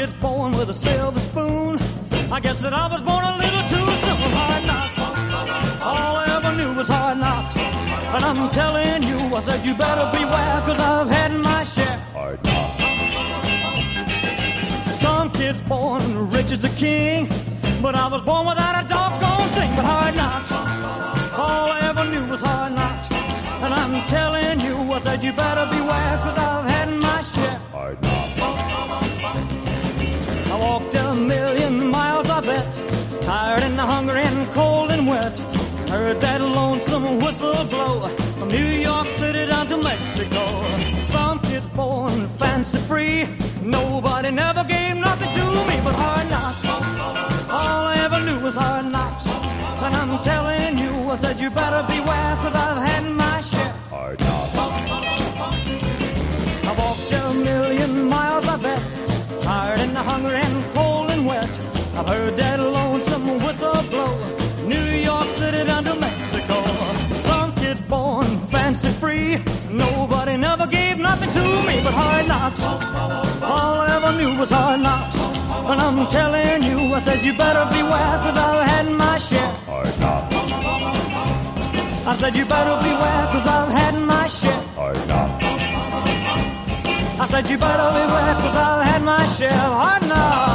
kid's born with a silver spoon. I guess that I was born a little too soon. Hard knocks. All I ever knew was hard knocks. And I'm telling you, I said you better beware, cause I've had my share. Hard knocks. Some kids born rich as a king, but I was born without a doggone thing. But hard knocks. All I ever knew was hard knocks. And I'm telling you, I said you better beware, walked a million miles, I bet. Tired and hungry and cold and wet. Heard that lonesome whistle blow from New York City down to Mexico. Some kids born fancy free. Nobody never gave nothing to me but hard knocks. All I ever knew was hard knocks. And I'm telling you, I said you better beware, cause I've had my share. Hard knocks. Hungry and cold and wet. I've heard that lonesome whistle blow. New York City down to Mexico. Some kids born fancy free. Nobody never gave nothing to me but hard knocks. All I ever knew was hard knocks. And I'm telling you, I said you better beware, cause I've had my share. Hard knocks. I said you better beware, cause I've had my share. Hard knocks. I said you better beware, cause I've had my of hard knocks.